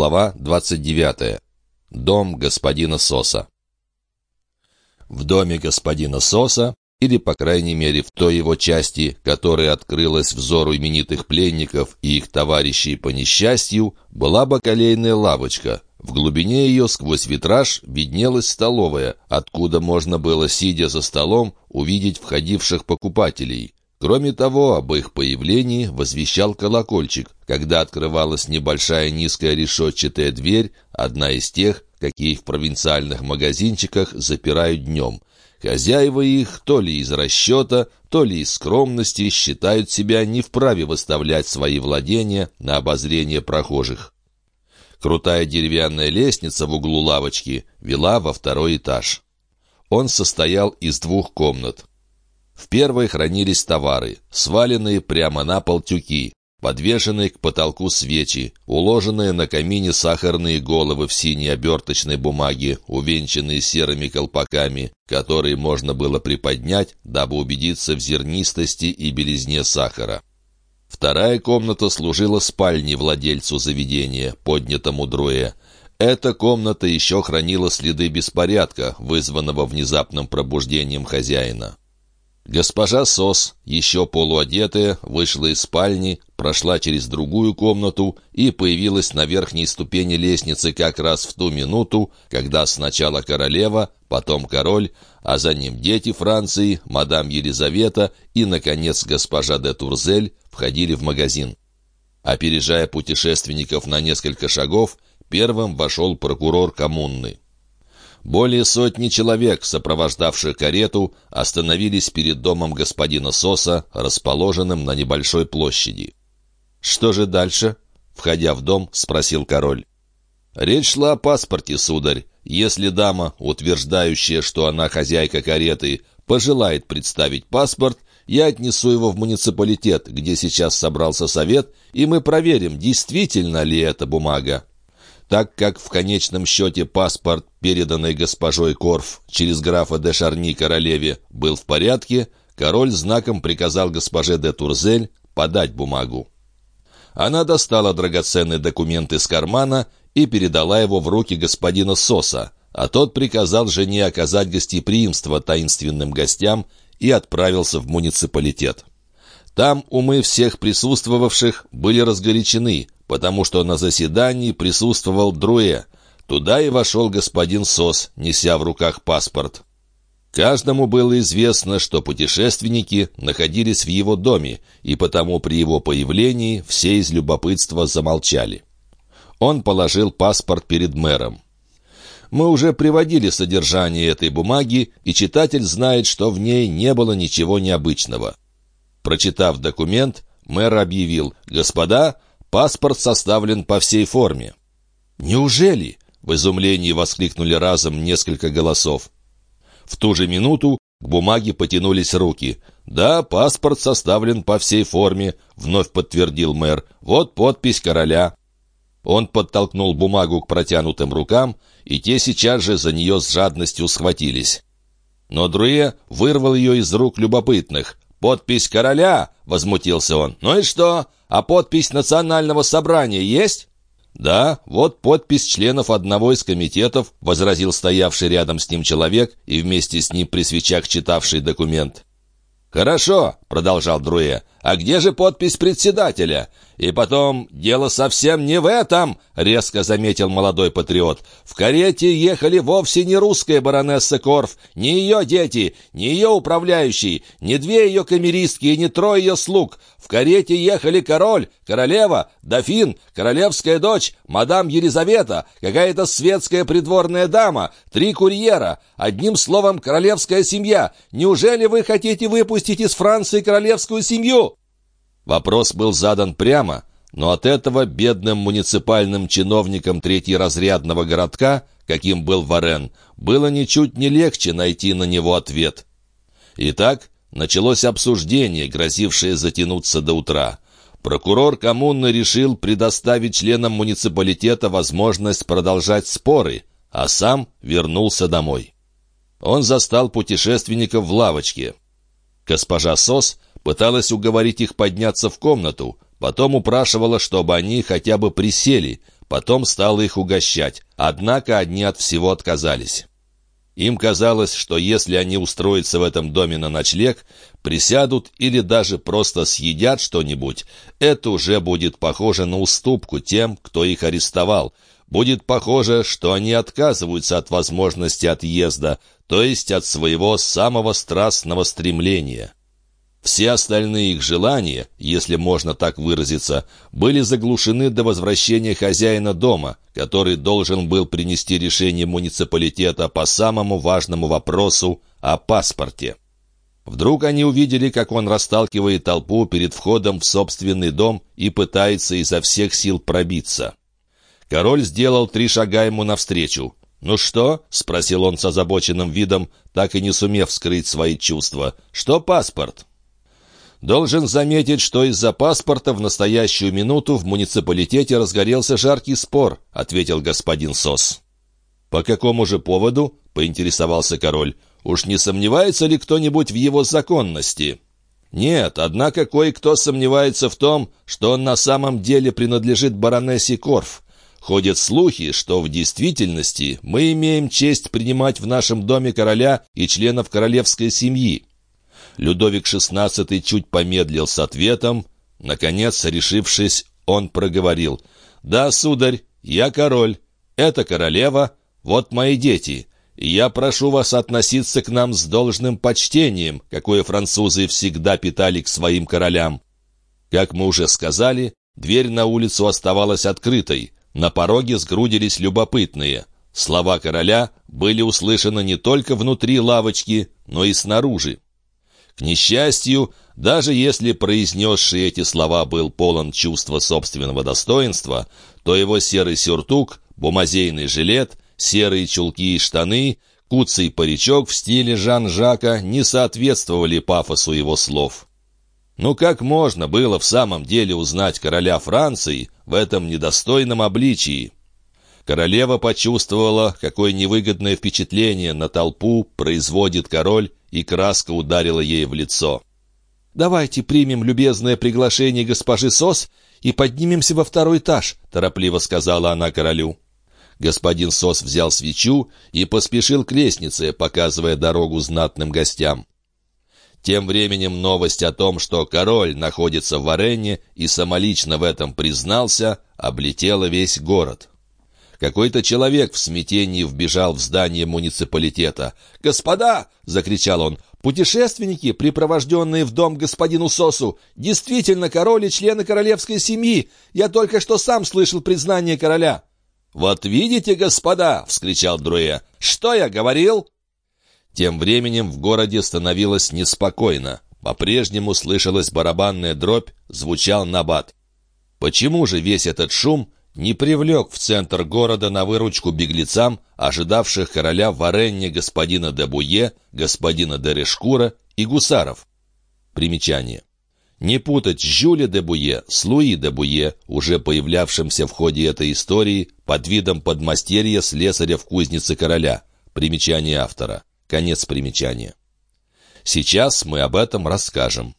Глава 29. Дом господина Соса. В доме господина Соса, или, по крайней мере, в той его части, которая открылась взору именитых пленников и их товарищей по несчастью, была бакалейная лавочка. В глубине ее сквозь витраж виднелась столовая, откуда можно было, сидя за столом, увидеть входивших покупателей. Кроме того, об их появлении возвещал колокольчик, когда открывалась небольшая низкая решетчатая дверь, одна из тех, какие в провинциальных магазинчиках запирают днем. Хозяева их то ли из расчета, то ли из скромности считают себя не вправе выставлять свои владения на обозрение прохожих. Крутая деревянная лестница в углу лавочки вела во второй этаж. Он состоял из двух комнат. В первой хранились товары, сваленные прямо на пол тюки, подвешенные к потолку свечи, уложенные на камине сахарные головы в синей оберточной бумаге, увенчанные серыми колпаками, которые можно было приподнять, дабы убедиться в зернистости и белизне сахара. Вторая комната служила спальней владельцу заведения, поднятому Друэ. Эта комната еще хранила следы беспорядка, вызванного внезапным пробуждением хозяина. Госпожа Сос, еще полуодетая, вышла из спальни, прошла через другую комнату и появилась на верхней ступени лестницы как раз в ту минуту, когда сначала королева, потом король, а за ним дети Франции, мадам Елизавета и, наконец, госпожа де Турзель входили в магазин. Опережая путешественников на несколько шагов, первым вошел прокурор коммуны. Более сотни человек, сопровождавших карету, остановились перед домом господина Соса, расположенным на небольшой площади. «Что же дальше?» — входя в дом, спросил король. «Речь шла о паспорте, сударь. Если дама, утверждающая, что она хозяйка кареты, пожелает представить паспорт, я отнесу его в муниципалитет, где сейчас собрался совет, и мы проверим, действительно ли это бумага. Так как в конечном счете паспорт, переданный госпожой Корф через графа де Шарни королеве, был в порядке, король знаком приказал госпоже де Турзель подать бумагу. Она достала драгоценный документ из кармана и передала его в руки господина Соса, а тот приказал жене оказать гостеприимство таинственным гостям и отправился в муниципалитет. Там умы всех присутствовавших были разгорячены, потому что на заседании присутствовал Друэ. Туда и вошел господин Сос, неся в руках паспорт. Каждому было известно, что путешественники находились в его доме, и потому при его появлении все из любопытства замолчали. Он положил паспорт перед мэром. Мы уже приводили содержание этой бумаги, и читатель знает, что в ней не было ничего необычного. Прочитав документ, мэр объявил «Господа, Паспорт составлен по всей форме». «Неужели?» — в изумлении воскликнули разом несколько голосов. В ту же минуту к бумаге потянулись руки. «Да, паспорт составлен по всей форме», — вновь подтвердил мэр. «Вот подпись короля». Он подтолкнул бумагу к протянутым рукам, и те сейчас же за нее с жадностью схватились. Но Друе вырвал ее из рук любопытных. «Подпись короля!» — возмутился он. «Ну и что? А подпись национального собрания есть?» «Да, вот подпись членов одного из комитетов», — возразил стоявший рядом с ним человек и вместе с ним при свечах читавший документ. «Хорошо», — продолжал Друэ, — «а где же подпись председателя? И потом, дело совсем не в этом», — резко заметил молодой патриот. «В карете ехали вовсе не русская баронесса Корф, не ее дети, не ее управляющий, не две ее камеристки и не трое ее слуг. В карете ехали король, королева, дофин, королевская дочь, мадам Елизавета, какая-то светская придворная дама, три курьера, одним словом, королевская семья. Неужели вы хотите выпустить из Франции королевскую семью?» Вопрос был задан прямо, но от этого бедным муниципальным чиновникам третьеразрядного городка, каким был Варен, было ничуть не легче найти на него ответ. Итак, началось обсуждение, грозившее затянуться до утра. Прокурор коммуны решил предоставить членам муниципалитета возможность продолжать споры, а сам вернулся домой. Он застал путешественников в лавочке. Госпожа Сос пыталась уговорить их подняться в комнату, потом упрашивала, чтобы они хотя бы присели, потом стал их угощать, однако одни от всего отказались. Им казалось, что если они устроятся в этом доме на ночлег, присядут или даже просто съедят что-нибудь, это уже будет похоже на уступку тем, кто их арестовал. Будет похоже, что они отказываются от возможности отъезда, то есть от своего самого страстного стремления. Все остальные их желания, если можно так выразиться, были заглушены до возвращения хозяина дома, который должен был принести решение муниципалитета по самому важному вопросу о паспорте. Вдруг они увидели, как он расталкивает толпу перед входом в собственный дом и пытается изо всех сил пробиться. Король сделал три шага ему навстречу. «Ну что?» — спросил он с озабоченным видом, так и не сумев скрыть свои чувства. «Что паспорт?» Должен заметить, что из-за паспорта в настоящую минуту в муниципалитете разгорелся жаркий спор, ответил господин Сос. По какому же поводу? поинтересовался король. Уж не сомневается ли кто-нибудь в его законности? Нет, однако кое-кто сомневается в том, что он на самом деле принадлежит баронессе Корф. Ходят слухи, что в действительности мы имеем честь принимать в нашем доме короля и членов королевской семьи. Людовик XVI чуть помедлил с ответом. Наконец, решившись, он проговорил. «Да, сударь, я король. Это королева. Вот мои дети. Я прошу вас относиться к нам с должным почтением, какое французы всегда питали к своим королям». Как мы уже сказали, дверь на улицу оставалась открытой. На пороге сгрудились любопытные. Слова короля были услышаны не только внутри лавочки, но и снаружи. К несчастью, даже если произнесший эти слова был полон чувства собственного достоинства, то его серый сюртук, бумазейный жилет, серые чулки и штаны, куцый паричок в стиле Жан-Жака не соответствовали пафосу его слов. Ну как можно было в самом деле узнать короля Франции в этом недостойном обличии? Королева почувствовала, какое невыгодное впечатление на толпу производит король, и краска ударила ей в лицо. «Давайте примем любезное приглашение госпожи Сос и поднимемся во второй этаж», — торопливо сказала она королю. Господин Сос взял свечу и поспешил к лестнице, показывая дорогу знатным гостям. Тем временем новость о том, что король находится в Варене и самолично в этом признался, облетела весь город. Какой-то человек в смятении вбежал в здание муниципалитета. «Господа!» — закричал он. «Путешественники, припровожденные в дом господину Сосу, действительно король и члены королевской семьи. Я только что сам слышал признание короля». «Вот видите, господа!» — вскричал Друэ. «Что я говорил?» Тем временем в городе становилось неспокойно. По-прежнему слышалась барабанная дробь, звучал набат. Почему же весь этот шум не привлек в центр города на выручку беглецам, ожидавших короля в Варенне господина де Буе, господина де Решкура и гусаров. Примечание. Не путать Жюля де Буе с Луи де Буе, уже появлявшимся в ходе этой истории под видом подмастерья слесаря в кузнице короля. Примечание автора. Конец примечания. Сейчас мы об этом расскажем.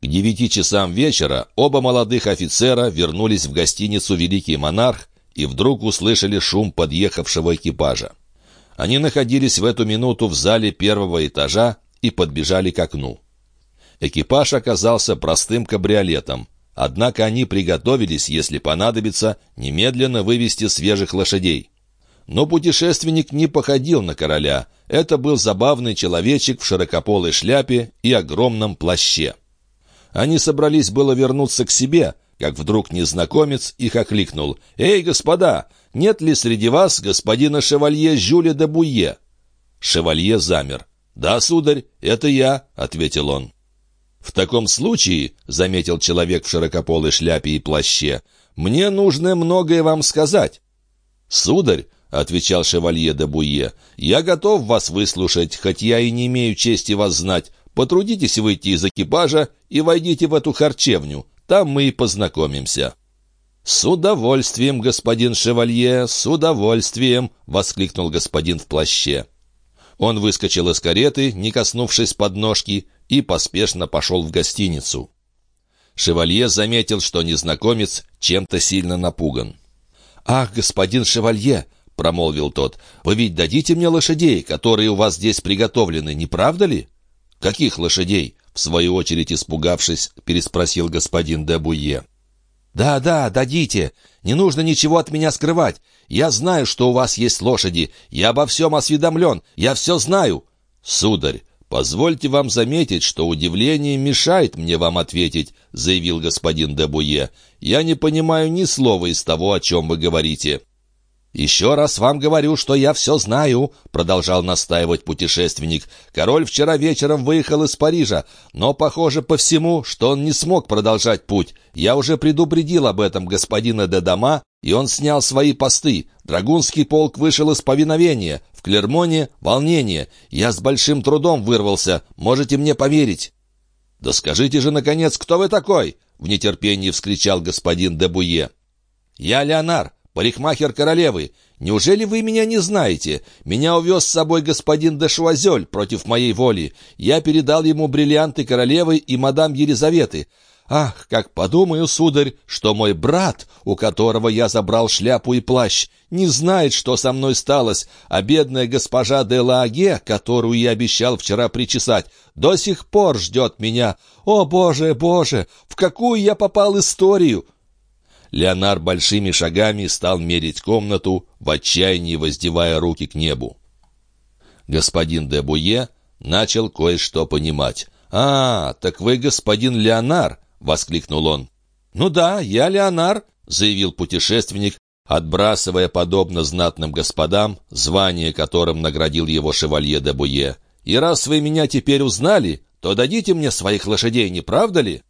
К девяти часам вечера оба молодых офицера вернулись в гостиницу «Великий монарх» и вдруг услышали шум подъехавшего экипажа. Они находились в эту минуту в зале первого этажа и подбежали к окну. Экипаж оказался простым кабриолетом, однако они приготовились, если понадобится, немедленно вывести свежих лошадей. Но путешественник не походил на короля. Это был забавный человечек в широкополой шляпе и огромном плаще. Они собрались было вернуться к себе, как вдруг незнакомец их окликнул. «Эй, господа, нет ли среди вас господина шевалье Жюля де Буе?» Шевалье замер. «Да, сударь, это я», — ответил он. «В таком случае», — заметил человек в широкополой шляпе и плаще, «мне нужно многое вам сказать». «Сударь», — отвечал шевалье де Буе, — «я готов вас выслушать, хоть я и не имею чести вас знать. Потрудитесь выйти из экипажа и войдите в эту харчевню. Там мы и познакомимся». «С удовольствием, господин шевалье, с удовольствием!» — воскликнул господин в плаще. Он выскочил из кареты, не коснувшись подножки, и поспешно пошел в гостиницу. Шевалье заметил, что незнакомец чем-то сильно напуган. «Ах, господин шевалье!» — промолвил тот. «Вы ведь дадите мне лошадей, которые у вас здесь приготовлены, не правда ли?» «Каких лошадей?» — в свою очередь испугавшись, переспросил господин де Буе. «Да, да, дадите. Не нужно ничего от меня скрывать. Я знаю, что у вас есть лошади. Я обо всем осведомлен. Я все знаю». «Сударь, позвольте вам заметить, что удивление мешает мне вам ответить», заявил господин де Буе. «Я не понимаю ни слова из того, о чем вы говорите». «Еще раз вам говорю, что я все знаю», — продолжал настаивать путешественник. «Король вчера вечером выехал из Парижа, но похоже по всему, что он не смог продолжать путь. Я уже предупредил об этом господина де Дома, и он снял свои посты. Драгунский полк вышел из повиновения. В Клермоне — волнение. Я с большим трудом вырвался. Можете мне поверить». «Да скажите же, наконец, кто вы такой?» — в нетерпении вскричал господин де Буе. «Я Леонар, «Парикмахер королевы, неужели вы меня не знаете? Меня увез с собой господин де Шуазель против моей воли. Я передал ему бриллианты королевы и мадам Елизаветы. Ах, как подумаю, сударь, что мой брат, у которого я забрал шляпу и плащ, не знает, что со мной сталось, а бедная госпожа де Лаге, которую я обещал вчера причесать, до сих пор ждет меня. О, Боже, Боже, в какую я попал историю!» Леонар большими шагами стал мерить комнату, в отчаянии воздевая руки к небу. Господин де Буе начал кое-что понимать. «А, так вы господин Леонар!» — воскликнул он. «Ну да, я Леонар», — заявил путешественник, отбрасывая, подобно знатным господам, звание которым наградил его шевалье де Буе. «И раз вы меня теперь узнали, то дадите мне своих лошадей, не правда ли?»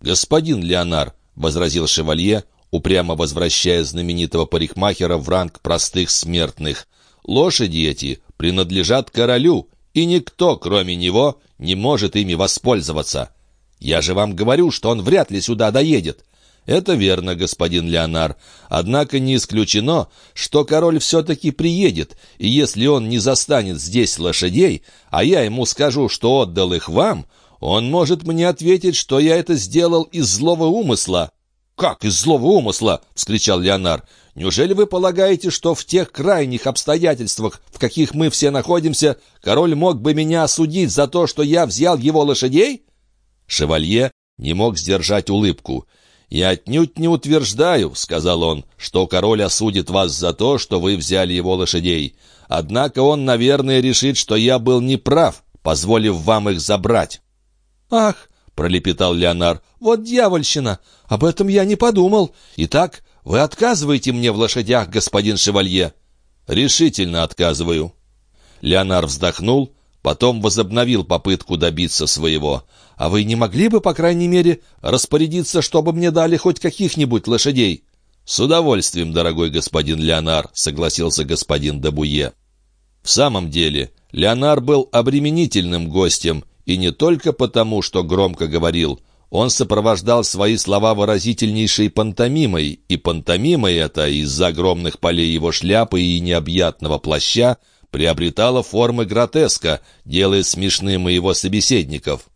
«Господин Леонар», — возразил шевалье, упрямо возвращая знаменитого парикмахера в ранг простых смертных. «Лошади эти принадлежат королю, и никто, кроме него, не может ими воспользоваться. Я же вам говорю, что он вряд ли сюда доедет». «Это верно, господин Леонар. Однако не исключено, что король все-таки приедет, и если он не застанет здесь лошадей, а я ему скажу, что отдал их вам, он может мне ответить, что я это сделал из злого умысла». «Как из злого умысла?» — вскричал Леонар. «Неужели вы полагаете, что в тех крайних обстоятельствах, в каких мы все находимся, король мог бы меня осудить за то, что я взял его лошадей?» Шевалье не мог сдержать улыбку. «Я отнюдь не утверждаю», — сказал он, — «что король осудит вас за то, что вы взяли его лошадей. Однако он, наверное, решит, что я был неправ, позволив вам их забрать». «Ах!» — пролепетал Леонар. «Вот дьявольщина! Об этом я не подумал. Итак, вы отказываете мне в лошадях, господин шевалье?» «Решительно отказываю». Леонар вздохнул, потом возобновил попытку добиться своего. «А вы не могли бы, по крайней мере, распорядиться, чтобы мне дали хоть каких-нибудь лошадей?» «С удовольствием, дорогой господин Леонар», — согласился господин Дабуе. В самом деле, Леонар был обременительным гостем, и не только потому, что громко говорил. Он сопровождал свои слова выразительнейшей пантомимой, и пантомимой эта из-за огромных полей его шляпы и необъятного плаща приобретала формы гротеска, делая смешным и его собеседников.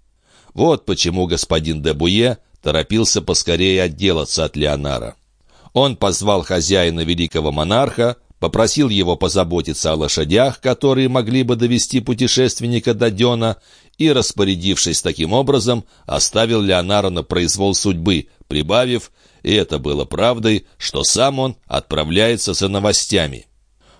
Вот почему господин де Буе торопился поскорее отделаться от Леонара. Он позвал хозяина великого монарха, попросил его позаботиться о лошадях, которые могли бы довести путешественника до Дена, и, распорядившись таким образом, оставил Леонара на произвол судьбы, прибавив, и это было правдой, что сам он отправляется за новостями.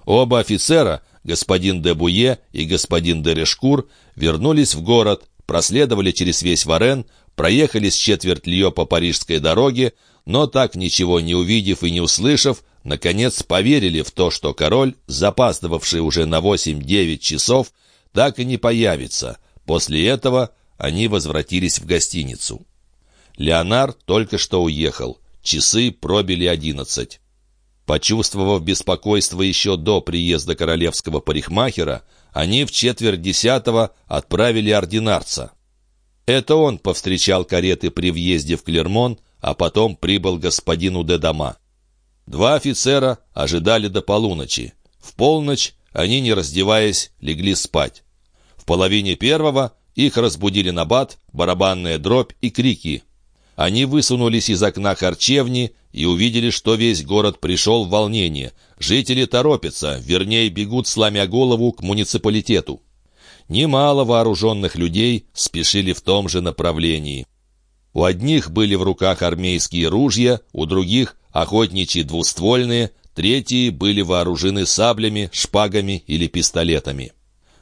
Оба офицера, господин де Буе и господин де Решкур, вернулись в город, проследовали через весь Варен, проехали с четверть Лье по парижской дороге, но так ничего не увидев и не услышав, наконец поверили в то, что король, запаздывавший уже на 8-9 часов, так и не появится — После этого они возвратились в гостиницу. Леонар только что уехал. Часы пробили одиннадцать. Почувствовав беспокойство еще до приезда королевского парикмахера, они в четверть десятого отправили ординарца. Это он повстречал кареты при въезде в Клермон, а потом прибыл господину де Дома. Два офицера ожидали до полуночи. В полночь они, не раздеваясь, легли спать. Половине первого их разбудили набат, барабанная дробь и крики. Они высунулись из окна харчевни, и увидели, что весь город пришел в волнение. Жители торопятся, вернее, бегут, сломя голову, к муниципалитету. Немало вооруженных людей спешили в том же направлении. У одних были в руках армейские ружья, у других — охотничьи двуствольные, третьи были вооружены саблями, шпагами или пистолетами.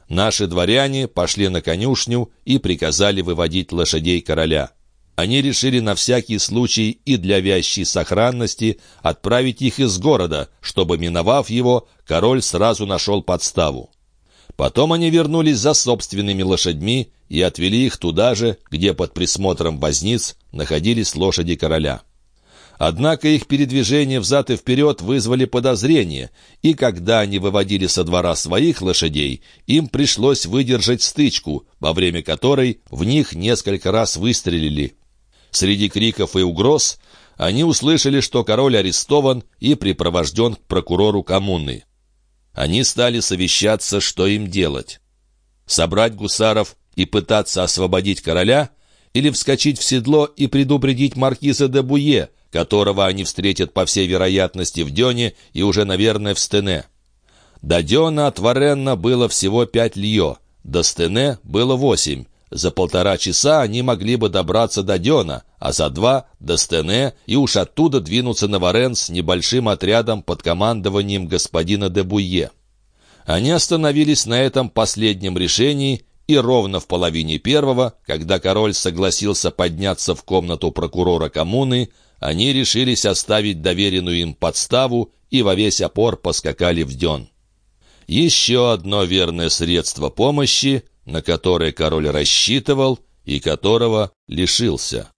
Наши дворяне пошли на конюшню и приказали выводить лошадей короля. Они решили на всякий случай и для вящей сохранности отправить их из города, чтобы, миновав его, король сразу нашел подставу. Потом они вернулись за собственными лошадьми и отвели их туда же, где под присмотром возниц находились лошади короля. Однако их передвижения взад и вперед вызвали подозрение, и когда они выводили со двора своих лошадей, им пришлось выдержать стычку, во время которой в них несколько раз выстрелили. Среди криков и угроз они услышали, что король арестован и припровожден к прокурору коммуны. Они стали совещаться, что им делать. Собрать гусаров и пытаться освободить короля или вскочить в седло и предупредить маркиза де Буе, которого они встретят, по всей вероятности, в Дёне и уже, наверное, в Стене. До Дёна от Варенна было всего пять льё, до Стене было восемь. За полтора часа они могли бы добраться до Дёна, а за два — до Стене, и уж оттуда двинуться на Варен с небольшим отрядом под командованием господина де Буе. Они остановились на этом последнем решении и ровно в половине первого, когда король согласился подняться в комнату прокурора коммуны, они решились оставить доверенную им подставу и во весь опор поскакали в дён. Еще одно верное средство помощи, на которое король рассчитывал и которого лишился.